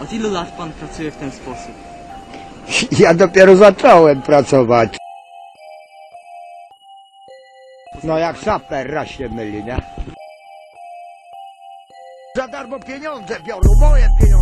Od ilu lat pan pracuje w ten sposób? Ja dopiero zacząłem pracować. No jak saper raz się myli, nie? Za darmo pieniądze biorą, moje pieniądze.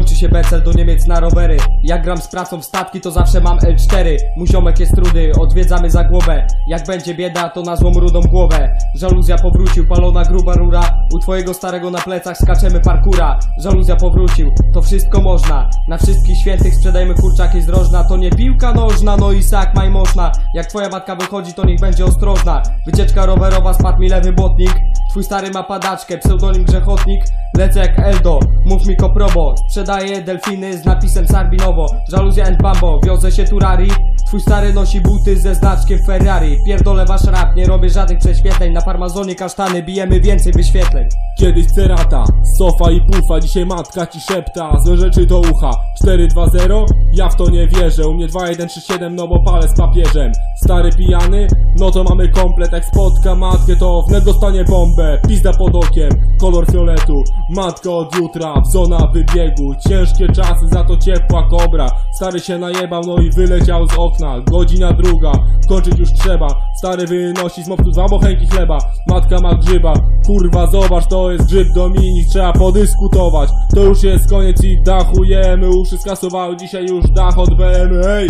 Kończy się becel do Niemiec na rowery. Jak gram z pracą w statki to zawsze mam L4 Mój ziomek jest rudy, odwiedzamy za głowę. Jak będzie bieda to na złą rudą głowę. Żaluzja powrócił, palona gruba rura. U twojego starego na plecach skaczemy parkura. Żaluzja powrócił, to wszystko można. Na wszystkich świętych sprzedajmy kurczaki z rożna To nie piłka nożna, no i sak maj można Jak twoja matka wychodzi to niech będzie ostrożna. Wycieczka rowerowa, spadł mi lewy botnik Twój stary ma padaczkę, pseudonim grzechotnik. Lecę jak Eldo, mów mi koprobo. Sprzedaję delfiny z napisem Sarbinowo. Żaluzja and Bambo, wiozę się Turari Twój stary nosi buty ze znaczkiem Ferrari. Pierdolę wasz rap, nie robię żadnych prześwietleń. Na farmazonie kasztany bijemy więcej wyświetleń. Kiedyś cerata, sofa i pufa, dzisiaj matka ci szepta Złe rzeczy do ucha. 4-2-0? Ja w to nie wierzę. U mnie 2-1-3-7, no bo palę z papieżem. Stary pijany? No to mamy komplet. Jak spotka matkę to wnet dostanie bombę. Pizda pod okiem, kolor fioletu. Matka od jutra, w zona wybiegu. Ciężkie czasy, za to ciepła kobra. Stary się najebał, no i wyleciał z okna. Godzina druga, kończyć trzeba Stary wynosi z moptu dwa bochenki chleba. Matka ma grzyba, kurwa zobacz to jest grzyb Dominik Trzeba podyskutować, to już jest koniec i dachujemy. Uszy skasowały dzisiaj już dach od BMW Hej!